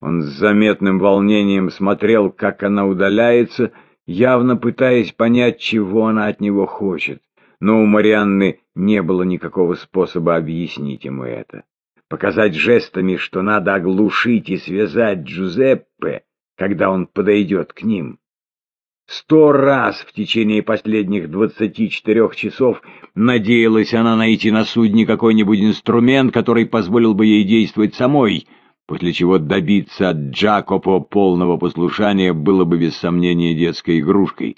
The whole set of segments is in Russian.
Он с заметным волнением смотрел, как она удаляется, явно пытаясь понять, чего она от него хочет. Но у Марианны не было никакого способа объяснить ему это. Показать жестами, что надо оглушить и связать Джузеппе, когда он подойдет к ним. Сто раз в течение последних двадцати четырех часов надеялась она найти на судне какой-нибудь инструмент, который позволил бы ей действовать самой — после чего добиться от Джакопо полного послушания было бы без сомнения детской игрушкой.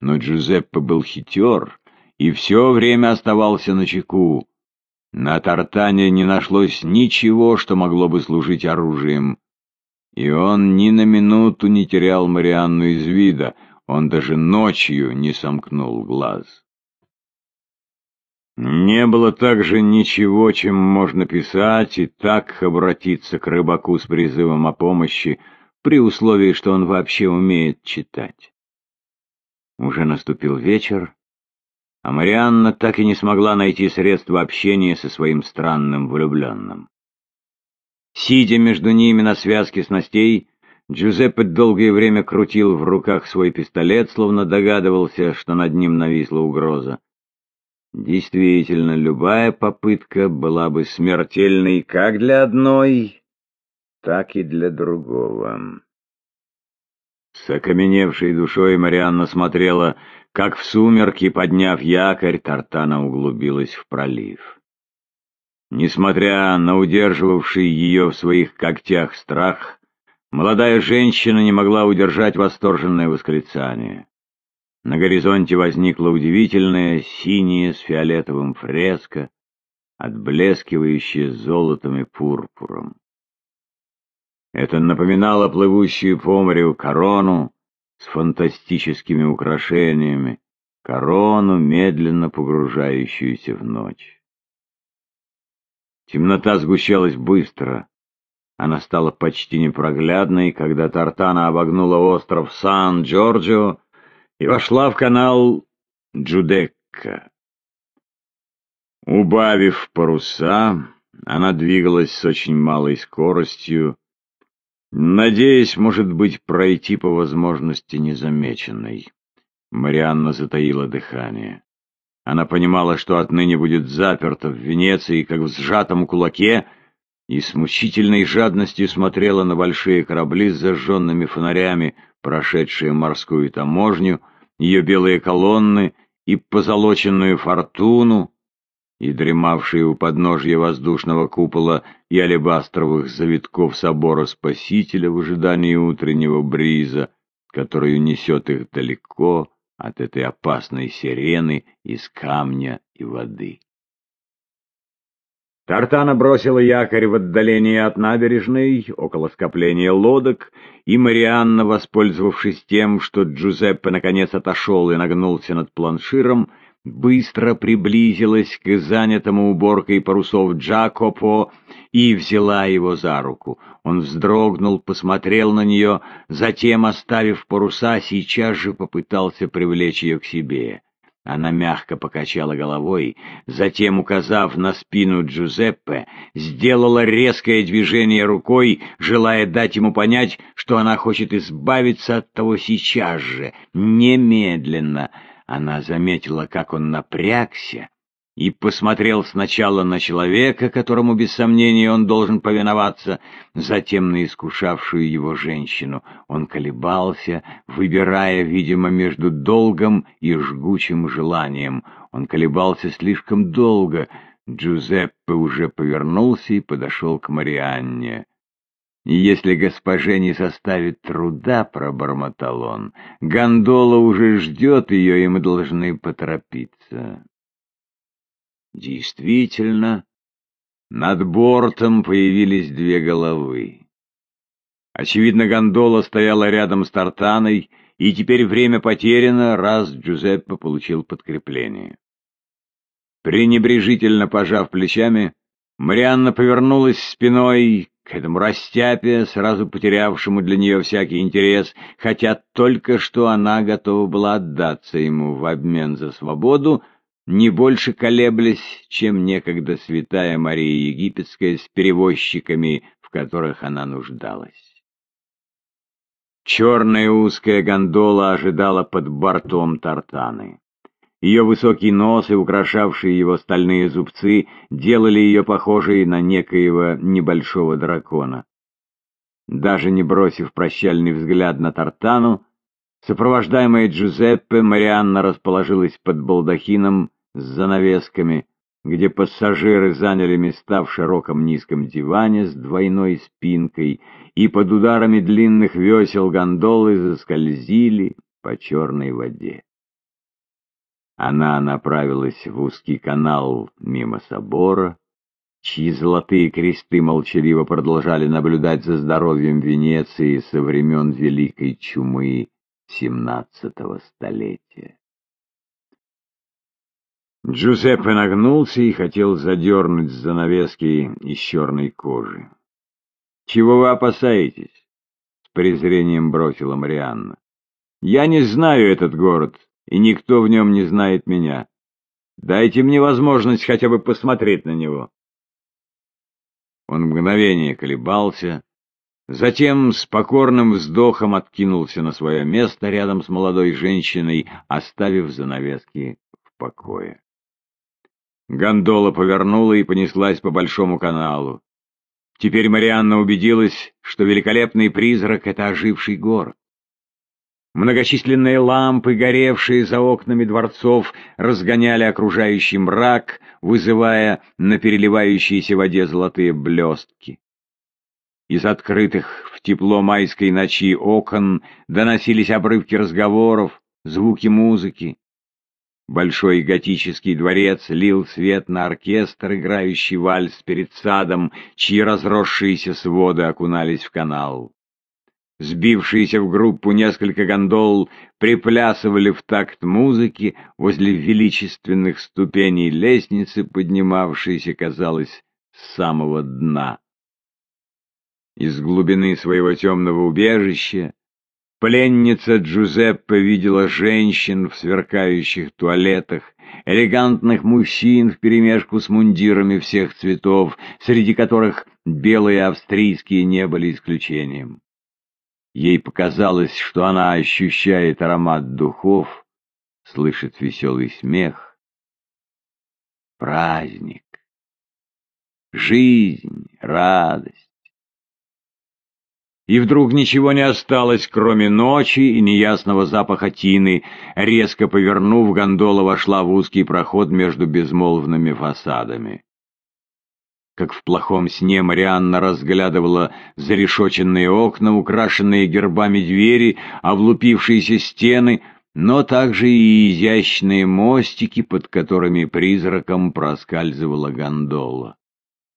Но Джузеппе был хитер и все время оставался на чеку. На Тартане не нашлось ничего, что могло бы служить оружием. И он ни на минуту не терял Марианну из вида, он даже ночью не сомкнул глаз. Не было также ничего, чем можно писать и так обратиться к рыбаку с призывом о помощи, при условии, что он вообще умеет читать. Уже наступил вечер, а Марианна так и не смогла найти средства общения со своим странным влюбленным. Сидя между ними на связке снастей, Джузеппе долгое время крутил в руках свой пистолет, словно догадывался, что над ним нависла угроза. Действительно, любая попытка была бы смертельной как для одной, так и для другого. С окаменевшей душой Марианна смотрела, как в сумерки, подняв якорь, Тартана углубилась в пролив. Несмотря на удерживавший ее в своих когтях страх, молодая женщина не могла удержать восторженное восклицание. На горизонте возникла удивительная синяя с фиолетовым фреска, отблескивающая золотом и пурпуром. Это напоминало плывущую по морю корону с фантастическими украшениями, корону, медленно погружающуюся в ночь. Темнота сгущалась быстро. Она стала почти непроглядной, когда Тартана обогнула остров Сан-Джорджио, и вошла в канал Джудекка. Убавив паруса, она двигалась с очень малой скоростью, надеясь, может быть, пройти по возможности незамеченной. Марианна затаила дыхание. Она понимала, что отныне будет заперта в Венеции, как в сжатом кулаке, и с мучительной жадностью смотрела на большие корабли с зажженными фонарями, прошедшие морскую таможню, ее белые колонны и позолоченную фортуну, и дремавшие у подножья воздушного купола и алебастровых завитков собора Спасителя в ожидании утреннего бриза, который унесет их далеко от этой опасной сирены из камня и воды. Тартана бросила якорь в отдалении от набережной, около скопления лодок, и Марианна, воспользовавшись тем, что Джузеппе наконец отошел и нагнулся над планширом, быстро приблизилась к занятому уборкой парусов Джакопо и взяла его за руку. Он вздрогнул, посмотрел на нее, затем, оставив паруса, сейчас же попытался привлечь ее к себе. Она мягко покачала головой, затем, указав на спину Джузеппе, сделала резкое движение рукой, желая дать ему понять, что она хочет избавиться от того сейчас же, немедленно. Она заметила, как он напрягся, и посмотрел сначала на человека, которому без сомнения он должен повиноваться, затем на искушавшую его женщину. Он колебался, выбирая, видимо, между долгом и жгучим желанием. Он колебался слишком долго. Джузеппе уже повернулся и подошел к Марианне. Если госпоже не составит труда, — пробормотал он, — гондола уже ждет ее, и мы должны поторопиться. Действительно, над бортом появились две головы. Очевидно, гондола стояла рядом с Тартаной, и теперь время потеряно, раз Джузеппе получил подкрепление. Пренебрежительно пожав плечами, Марианна повернулась спиной к этому растяпе, сразу потерявшему для нее всякий интерес, хотя только что она готова была отдаться ему в обмен за свободу, не больше колеблясь, чем некогда святая Мария Египетская с перевозчиками, в которых она нуждалась. Черная узкая гондола ожидала под бортом тартаны. Ее высокий нос и украшавшие его стальные зубцы делали ее похожей на некоего небольшого дракона. Даже не бросив прощальный взгляд на Тартану, сопровождаемая Джузеппе, Марианна расположилась под балдахином с занавесками, где пассажиры заняли места в широком низком диване с двойной спинкой, и под ударами длинных весел гондолы заскользили по черной воде. Она направилась в узкий канал мимо собора, чьи золотые кресты молчаливо продолжали наблюдать за здоровьем Венеции со времен Великой Чумы XVII столетия. Джузеппе нагнулся и хотел задернуть занавески из черной кожи. «Чего вы опасаетесь?» — с презрением бросила Марианна. «Я не знаю этот город, и никто в нем не знает меня. Дайте мне возможность хотя бы посмотреть на него. Он мгновение колебался, затем с покорным вздохом откинулся на свое место рядом с молодой женщиной, оставив занавески в покое. Гондола повернула и понеслась по большому каналу. Теперь Марианна убедилась, что великолепный призрак — это оживший город. Многочисленные лампы, горевшие за окнами дворцов, разгоняли окружающий мрак, вызывая на переливающейся воде золотые блестки. Из открытых в тепло майской ночи окон доносились обрывки разговоров, звуки музыки. Большой готический дворец лил свет на оркестр, играющий вальс перед садом, чьи разросшиеся своды окунались в канал. Сбившиеся в группу несколько гондол приплясывали в такт музыки возле величественных ступеней лестницы, поднимавшейся, казалось, с самого дна. Из глубины своего темного убежища пленница Джузеппе видела женщин в сверкающих туалетах, элегантных мужчин вперемешку с мундирами всех цветов, среди которых белые австрийские не были исключением. Ей показалось, что она ощущает аромат духов, слышит веселый смех. Праздник, жизнь, радость. И вдруг ничего не осталось, кроме ночи и неясного запаха тины. Резко повернув, гондола вошла в узкий проход между безмолвными фасадами. Как в плохом сне Марианна разглядывала зарешоченные окна, украшенные гербами двери, облупившиеся стены, но также и изящные мостики, под которыми призраком проскальзывала гондола.